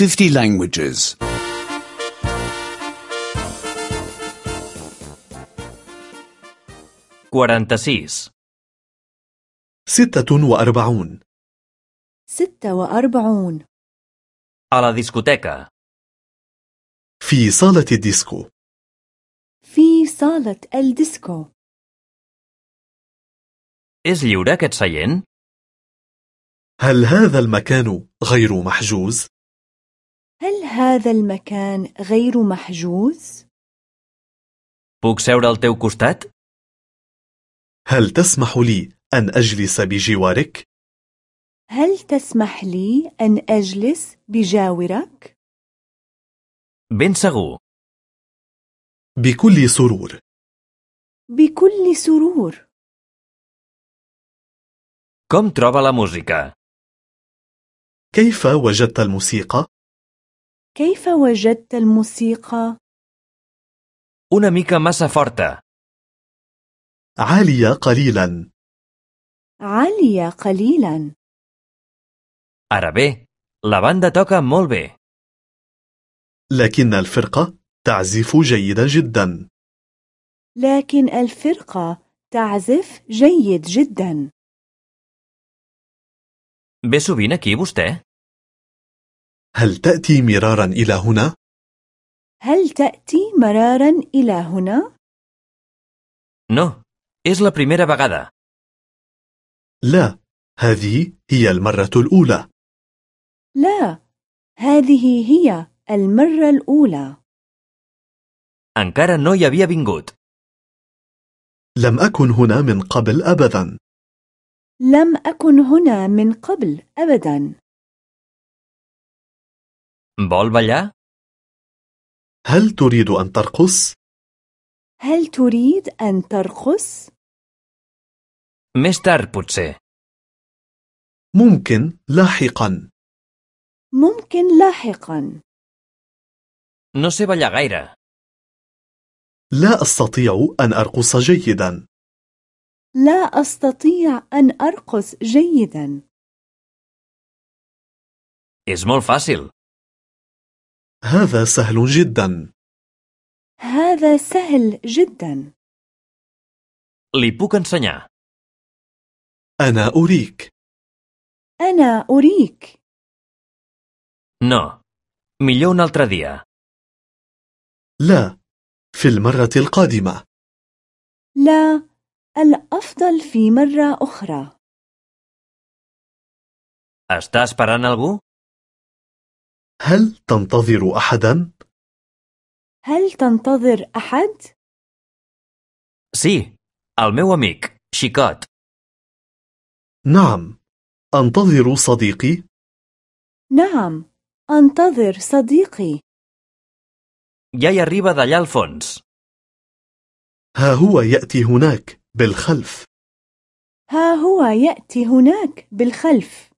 50 languages. 46. ستة وأربعون ستة وأربعون A la discoteca. في صالة الديسكو في صالة الديسكو És lliure aquest seient? هل هذا المكان غير محجوز؟ هل هذا المكان غير محجوز؟ Puc seure al teu costat? هل تسمح لي أن أجلس بجوارك؟ هل تسمح لي أن أجلس بجاورك؟ Ben segur. بكل سرور بكل سرور Com troba la música? كيف وجدت الموسيقى؟ كيف وجدت الموسيقى؟ Una mica massa forta. عالية قليلا عالية قليلا Ara bé, la banda toca molt bé. لكن الفرقة تعزف جيدا جدا لكن الفرقة تعزف جيد جدا Ve sovint aquí vostè? هل تأتي مرارا إلى هنا؟ هل تأتي مرارا إلى هنا؟ No, és la primera vegada. لا هذه هي المرة الأولى لا هذه هي المرة الأولى Encara no hi havia vingut. لم أكن هنا من قبل أبدا لم أكن هنا من قبل أبدا Vol ballar? هل تريد أن ترقص؟ هل تريد أن ترقص؟ Més tard, potser. ممكن لاحقا ممكن لاحقا No sé ballar gaire. لا أستطيع أن أرقص جيدا لا أستطيع أن أرقص جيدا És molt fàcil. هذا سهل جدا هذا سهل جدا Li puc ensenyar. أنا أريك أنا أريك No. Millor un altre dia. لا في المرة القادمة لا الأفضل في مرة أخرى Està esperant algú? هل تنتظر أحدا؟ هل تنتظر أحد؟ Sí, el meu amic, Xicot. نعم أنتظر صديقي نعم أنتظر صديقي Ja hi arriba d'allà al fons. ها هو يأتي هناك بالخلف ها هو يأتي هناك بالخلف